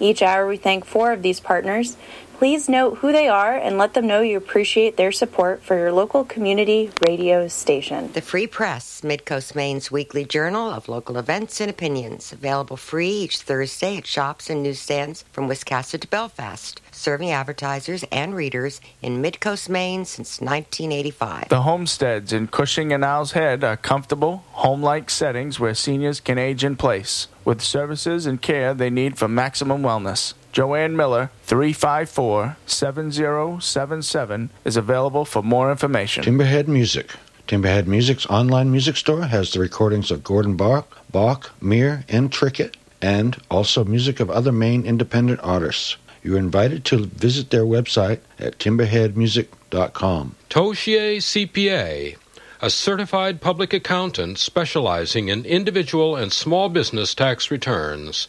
Each hour, we thank four of these partners. Please note who they are and let them know you appreciate their support for your local community radio station. The Free Press, Midcoast Maine's weekly journal of local events and opinions, available free each Thursday at shops and newsstands from Wiscasset to Belfast, serving advertisers and readers in Midcoast Maine since 1985. The homesteads in Cushing and Owl's Head are comfortable, home-like settings where seniors can age in place, with services and care they need for maximum wellness. Joanne Miller, 354 7077, is available for more information. Timberhead Music. Timberhead Music's online music store has the recordings of Gordon Bok, Bok, Muir, and Trickett, and also music of other Maine independent artists. You are invited to visit their website at timberheadmusic.com. Toshier CPA, a certified public accountant specializing in individual and small business tax returns.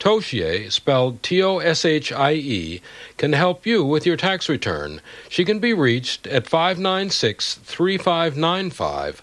Toshie, spelled T O S H I E, can help you with your tax return. She can be reached at 596 3595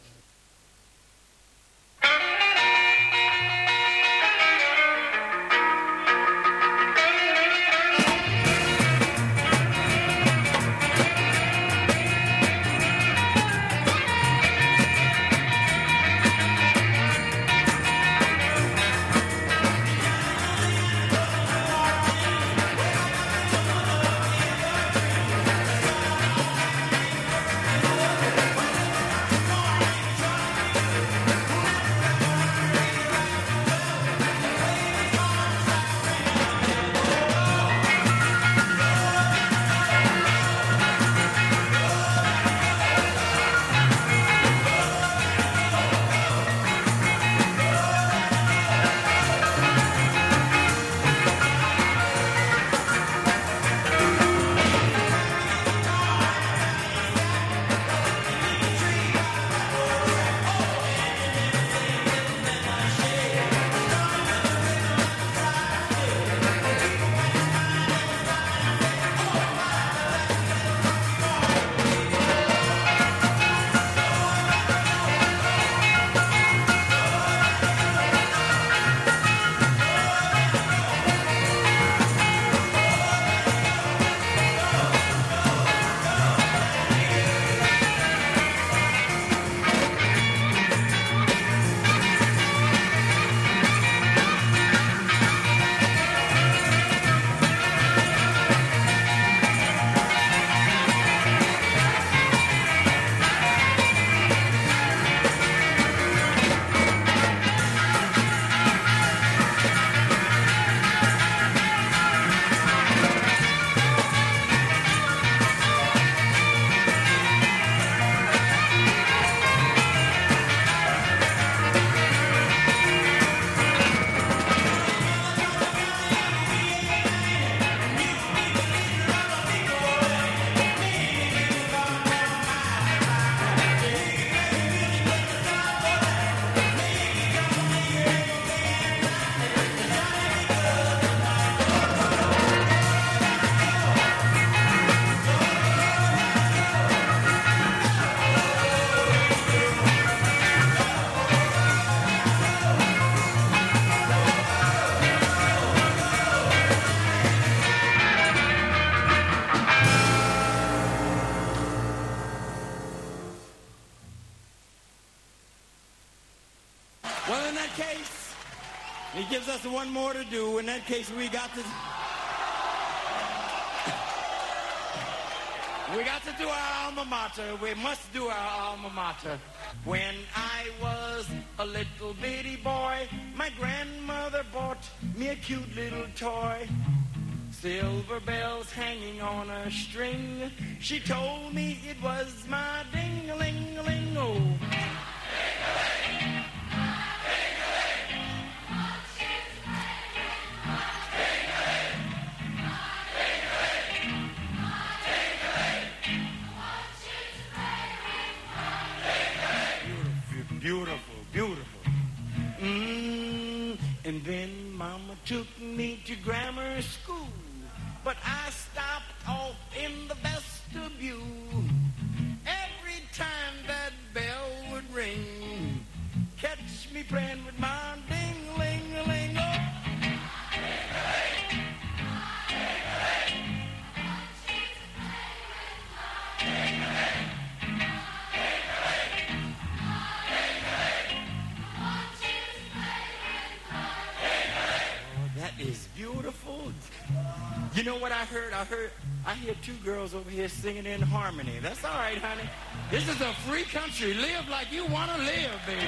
case, we got to. We got to do our alma mater. We must do our alma mater. When I was a little bitty boy, my grandmother bought me a cute little toy. silver bells hanging on a string. She told me it was my ding-a-ling-a-ling-o. I heard? I hear two girls over here singing in harmony. That's all right, honey. This is a free country. Live like you want to live, baby.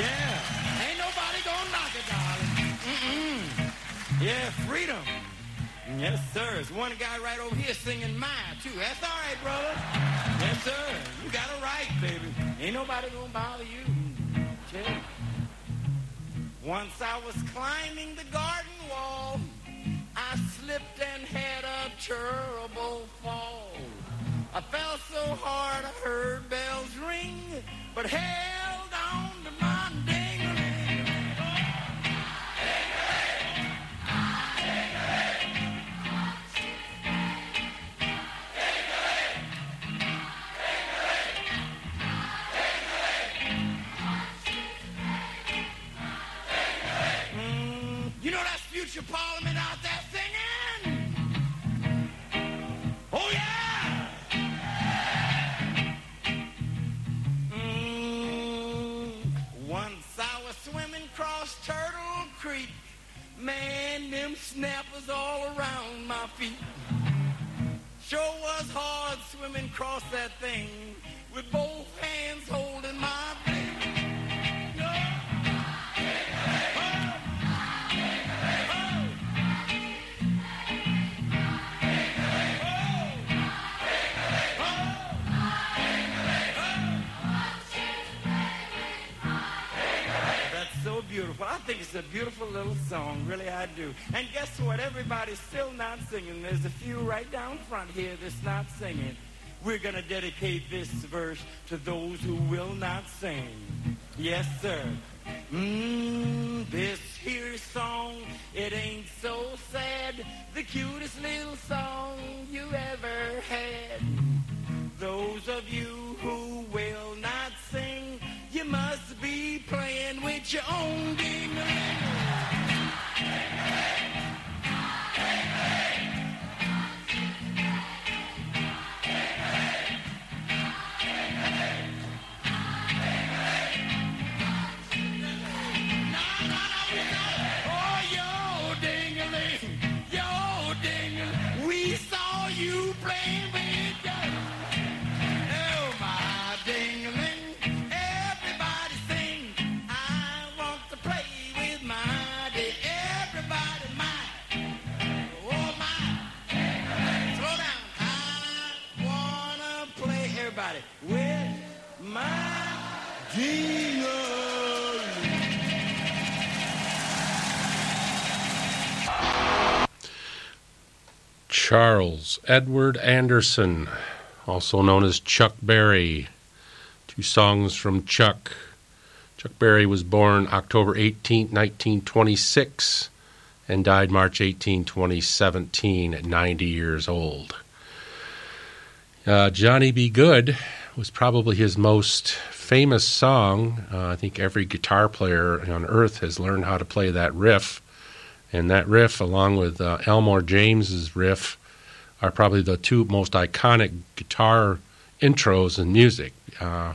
Yeah. Ain't nobody gonna knock it, darling. Mm-mm. Yeah, freedom. Yes, sir. There's one guy right over here singing mine, too. That's all right, brother. Yes, sir. You got it right, baby. Ain't nobody gonna bother you. You. Once I was climbing the garden wall, slipped and had a terrible fall. I fell so hard I heard bells ring, but held all around my feet. Sure was hard swimming across that thing with both hands holding my think it's a beautiful little song. Really, I do. And guess what? Everybody's still not singing. There's a few right down front here that's not singing. We're going to dedicate this verse to those who will not sing. Yes, sir. Mmm, this here song, it ain't so sad. The cutest little song you ever had. Those of you playing with your own ding Charles Edward Anderson, also known as Chuck Berry. Two songs from Chuck. Chuck Berry was born October 18, 1926, and died March 18, 2017, at 90 years old. Uh, Johnny B. Goode was probably his most famous song. Uh, I think every guitar player on earth has learned how to play that riff. And that riff, along with uh, Elmore James's riff, are probably the two most iconic guitar intros in music. Uh,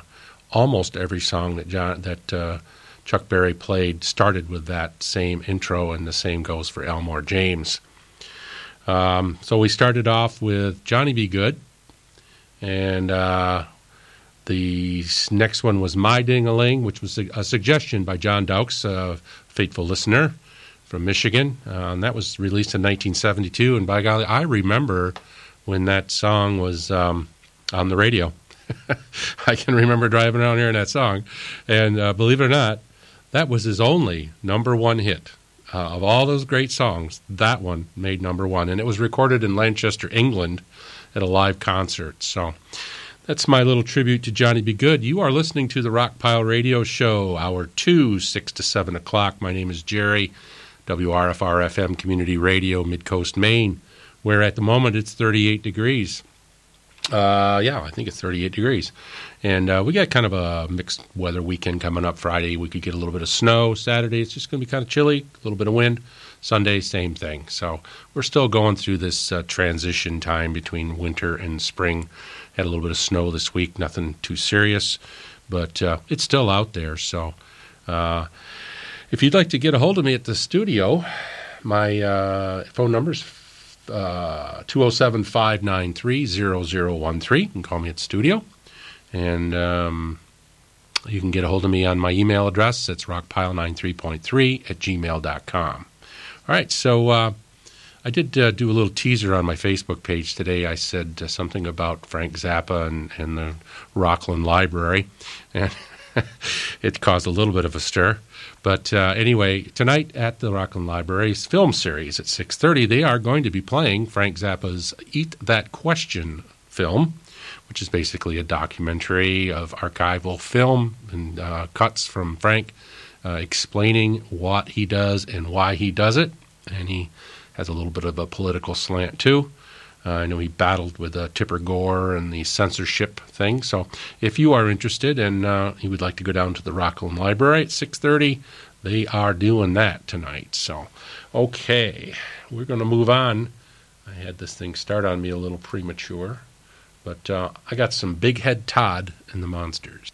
almost every song that John that uh, Chuck Berry played started with that same intro, and the same goes for Elmore James. Um, so we started off with Johnny B. Goode, and uh, the next one was My Ding a Ling, which was a, suggestion by John Dowks, a faithful listener from Michigan. Uh, and that was released in 1972. And by golly, I remember when that song was um, on the radio. I can remember driving around hearing that song. And uh, believe it or not, that was his only number one hit. Uh, of all those great songs, that one made number one. And it was recorded in Lancaster, England at a live concert. So that's my little tribute to Johnny B. Goode. You are listening to the Rockpile Radio Show, hour two, 6 to 7 o'clock. My name is Jerry, WRFR FM Community Radio, Midcoast, Maine, where at the moment it's 38 degrees. Uh, yeah, I think it's 38 degrees. And uh, we got kind of a mixed weather weekend coming up. Friday, we could get a little bit of snow. Saturday, it's just going to be kind of chilly, a little bit of wind. Sunday, same thing. So we're still going through this uh, transition time between winter and spring. Had a little bit of snow this week, nothing too serious, but uh, it's still out there. So if you'd like to get a hold of me at the studio, my uh, phone number is uh, 207 593 0013. You can call me at studio. And um, you can get a hold of me on my email address. It's rockpile93.3 at gmail.com. All right, so uh, I did do a little teaser on my Facebook page today. I said something about Frank Zappa and, and the Rockland Library, and it caused a little bit of a stir. But uh, anyway, tonight at the Rockland Library's film series at 6.30, they are going to be playing Frank Zappa's Eat That Question film, which is basically a documentary of archival film and uh, cuts from Frank uh, explaining what he does and why he does it. And he has a little bit of a political slant too. Uh, I know he battled with uh, Tipper Gore and the censorship thing. So if you are interested and uh, you would like to go down to the Rockland Library at 6:30, they are doing that tonight. So okay, we're going to move on. I had this thing start on me a little premature, but uh, I got some Big Head Todd and the Monsters.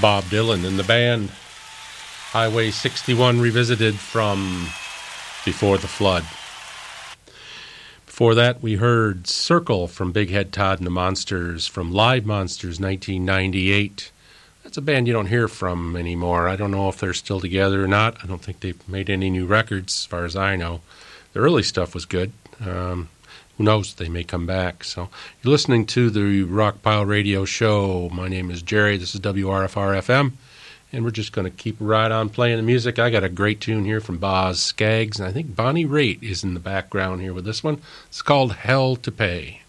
Bob Dylan and the band. Highway 61 revisited from Before the Flood. Before that, we heard Circle from Big Head Todd and the Monsters from Live Monsters 1998. That's a band you don't hear from anymore. I don't know if they're still together or not. I don't think they've made any new records, as far as I know. The early stuff was good. Um, who knows? They may come back. So you're listening to the Rockpile Radio Show. My name is Jerry. This is WRFR FM. And we're just going to keep right on playing the music. I got a great tune here from Boz Scaggs, and I think Bonnie Raitt is in the background here with this one. It's called Hell to Pay.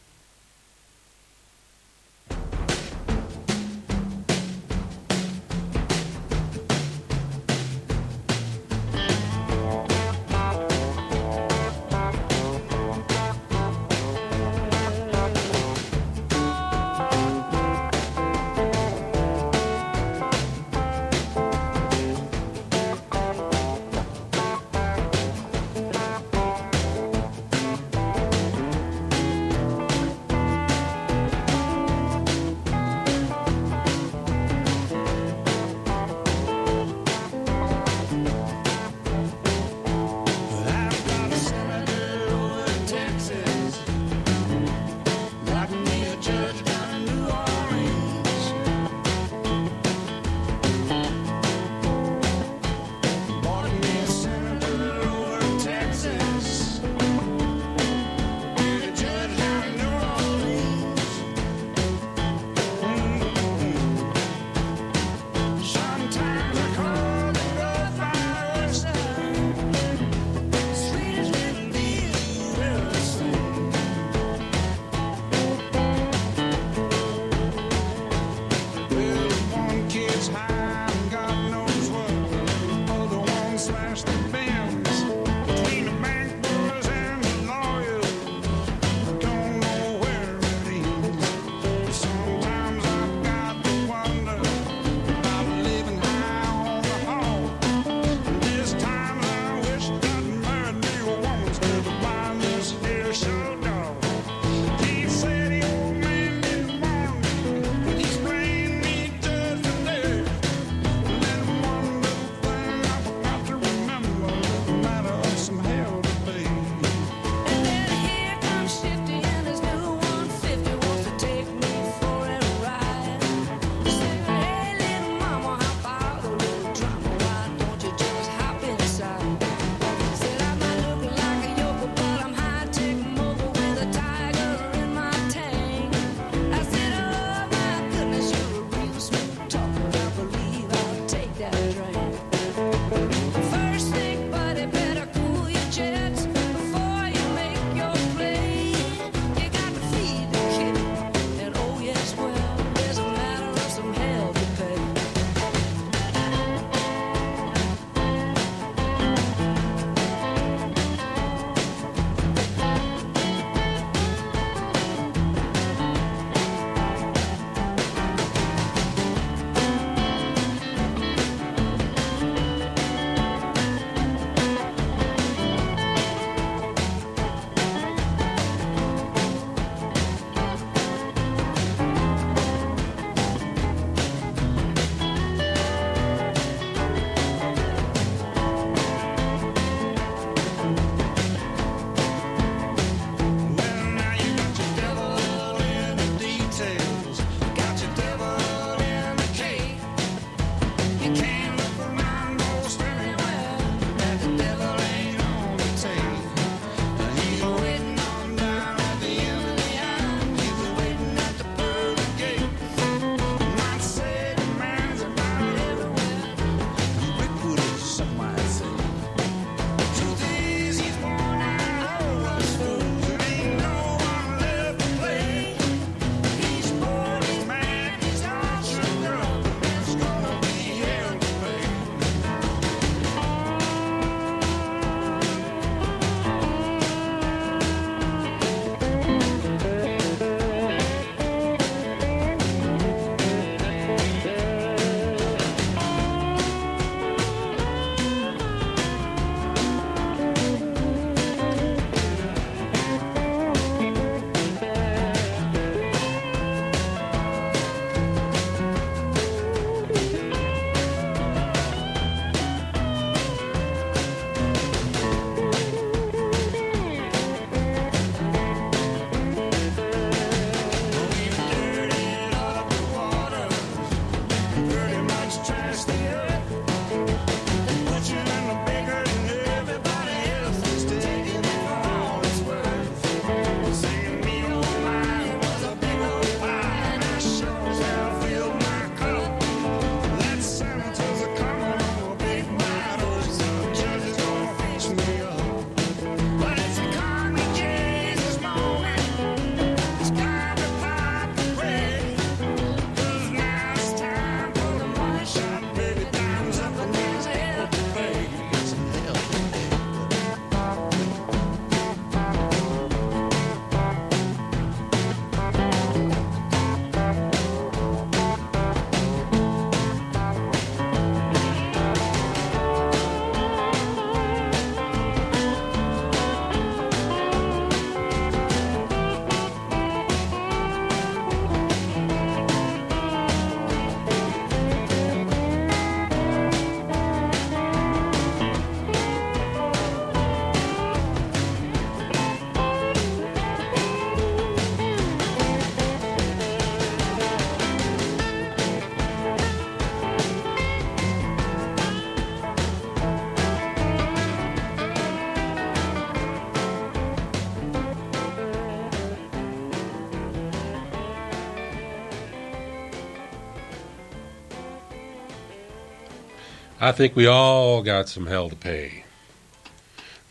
I think we all got some hell to pay.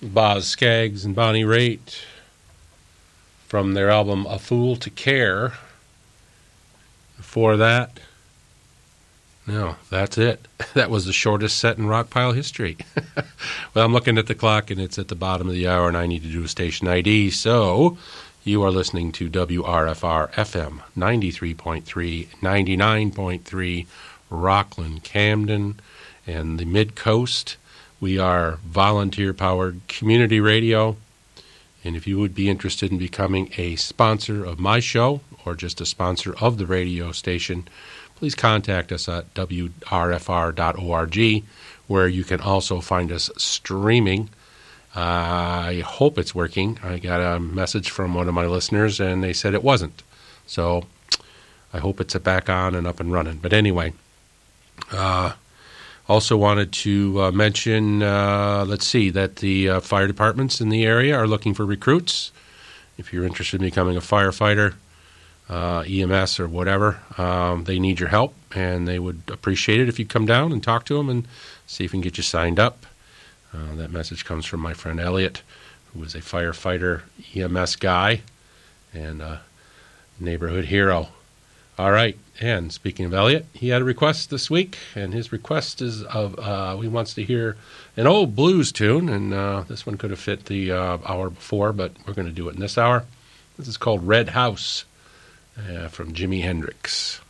Boz Scaggs and Bonnie Raitt from their album A Fool to Care. Before that, no, that's it. That was the shortest set in Rockpile history. well, I'm looking at the clock and it's at the bottom of the hour, and I need to do a station ID. So you are listening to WRFR FM 93.3, 99.3, Rockland, Camden, and the Mid Coast. We are volunteer powered community radio. And if you would be interested in becoming a sponsor of my show or just a sponsor of the radio station, please contact us at wrfr.org, where you can also find us streaming. I hope it's working. I got a message from one of my listeners, and they said it wasn't. So I hope it's back on and up and running. But anyway, uh, also wanted to uh, mention, uh, let's see, that the uh, fire departments in the area are looking for recruits. If you're interested in becoming a firefighter, uh, EMS, or whatever, um, they need your help, and they would appreciate it if you come down and talk to them and see if we can get you signed up. Uh, that message comes from my friend Elliot, who is a firefighter EMS guy and a neighborhood hero. All right, and speaking of Elliot, he had a request this week, and his request is of uh, he wants to hear an old blues tune, and uh, this one could have fit the uh, hour before, but we're going to do it in this hour. This is called Red House from Jimi Hendrix.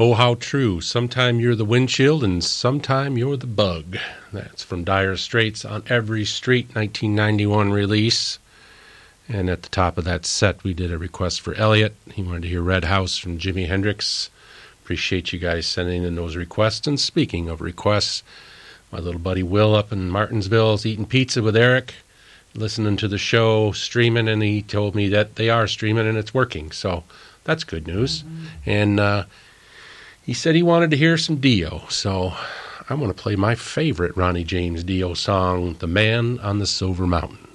Oh, how true. Sometime you're the windshield and sometime you're the bug. That's from Dire Straits on Every Street, 1991 release. And at the top of that set, we did a request for Elliot. He wanted to hear Red House from Jimi Hendrix. Appreciate you guys sending in those requests. And speaking of requests, my little buddy Will up in Martinsville is eating pizza with Eric, listening to the show, streaming, and he told me that they are streaming and it's working. So that's good news. And uh, he said he wanted to hear some Dio. So I'm going to play my favorite Ronnie James Dio song, The Man on the Silver Mountain.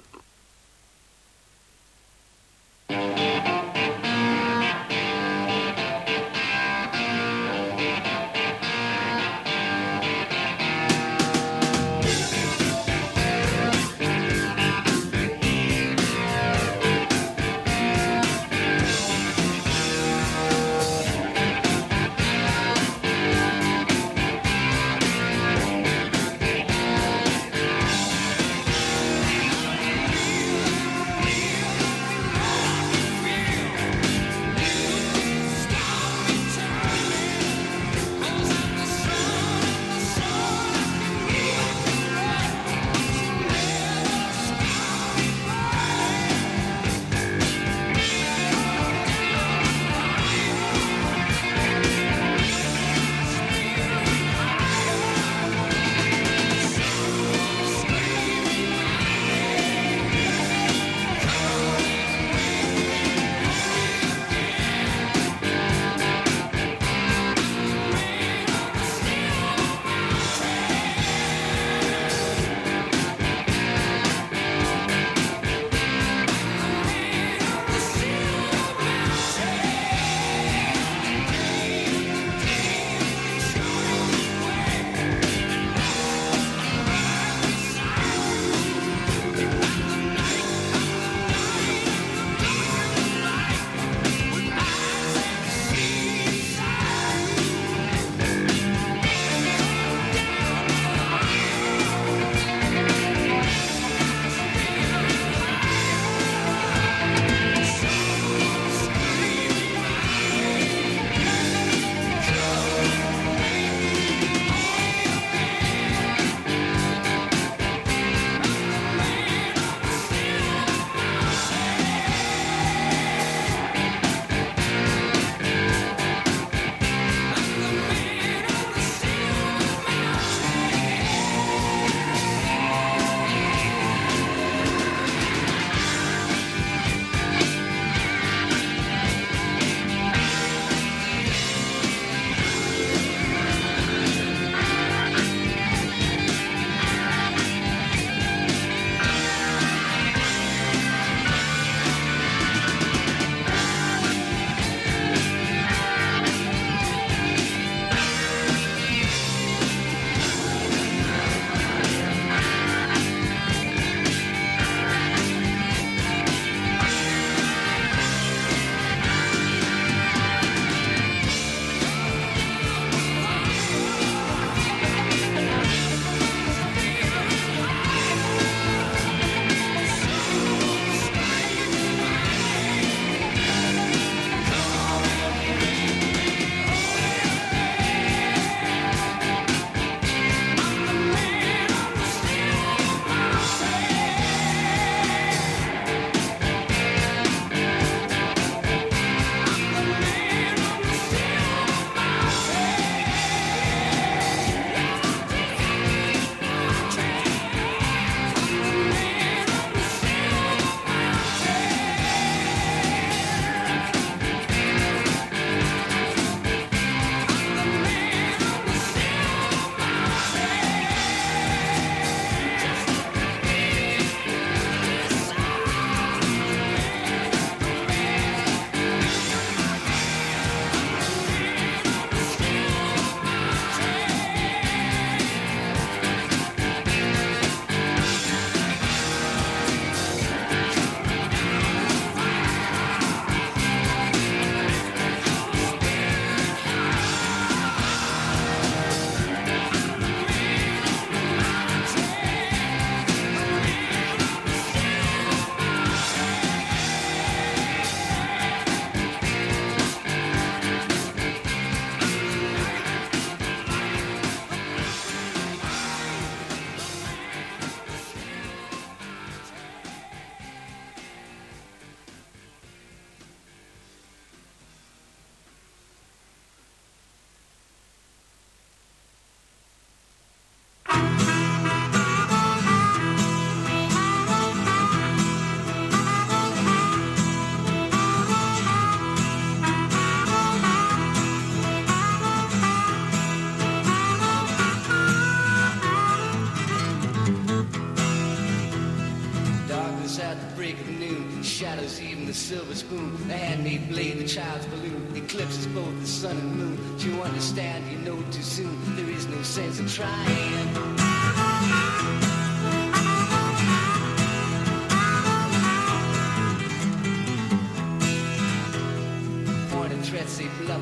Break of noon. Shadows even the silver spoon. The handmade blade, the child's balloon. Eclipses both the sun and moon. Do you understand? You know too soon. There is no sense in trying.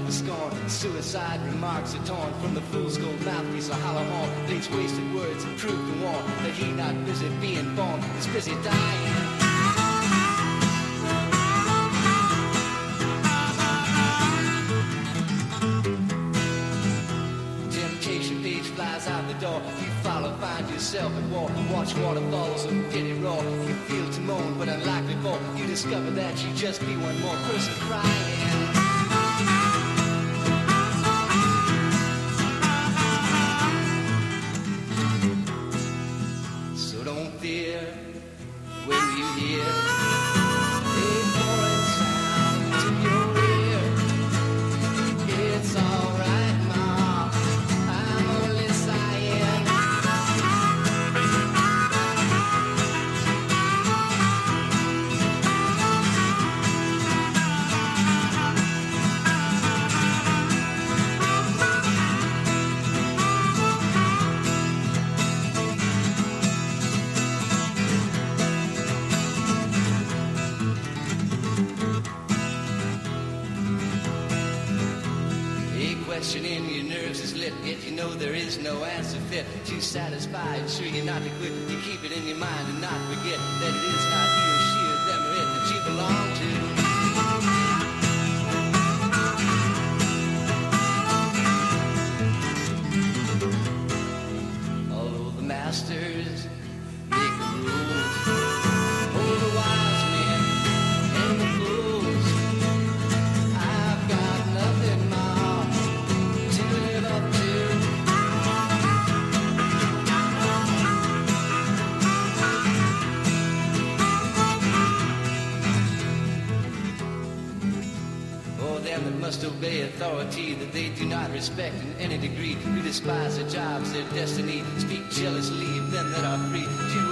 Scorn. Suicide remarks are torn from the fool's gold mouthpiece, a hollow horn. Thinks wasted words prove to warn that he not busy being born, is busy dying. Yourself at war. Watch waterfalls and pity roar. You feel to moan, but unlike before, you discover that you just be one more person crying. Authority that they do not respect in any degree, who despise their jobs, their destiny, speak jealously of them that are free, do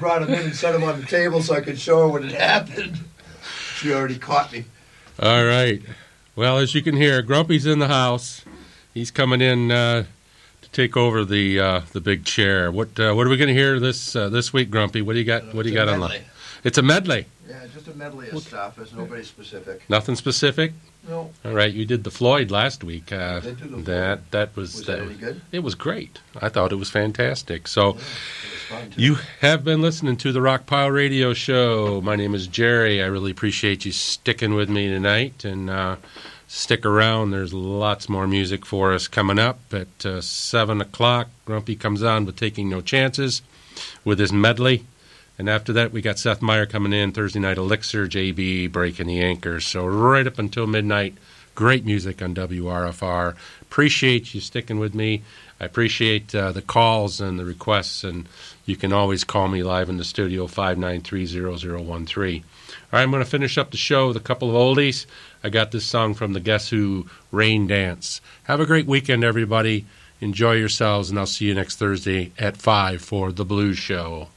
brought him in and set him on the table so I could show her what had happened. She already caught me. All right. Well, as you can hear, Grumpy's in the house. He's coming in uh, to take over the uh, the big chair. What uh, what are we going to hear this uh, this week, Grumpy? What do you got? What do you got on? It's a medley. Yeah, just a medley of stuff. There's nobody specific. Nothing specific. No. All right. You did the Floyd last week. Uh, did do the that that was, Was that? It was great. I thought it was fantastic. So. It was. You have been listening to the Rock Pile Radio Show. My name is Jerry. I really appreciate you sticking with me tonight and uh, stick around. There's lots more music for us coming up at uh, 7 o'clock. Grumpy comes on with Taking No Chances with his medley. And after that, we got Seth Meyer coming in, Thursday Night Elixir, JB breaking the anchors. So, right up until midnight, great music on WRFR. Appreciate you sticking with me. I appreciate uh, the calls and the requests, and you can always call me live in the studio, 593-0013. All right, I'm going to finish up the show with a couple of oldies. I got this song from the Guess Who, Rain Dance. Have a great weekend, everybody. Enjoy yourselves, and I'll see you next Thursday at 5 for The Blues Show.